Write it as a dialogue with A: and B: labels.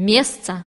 A: место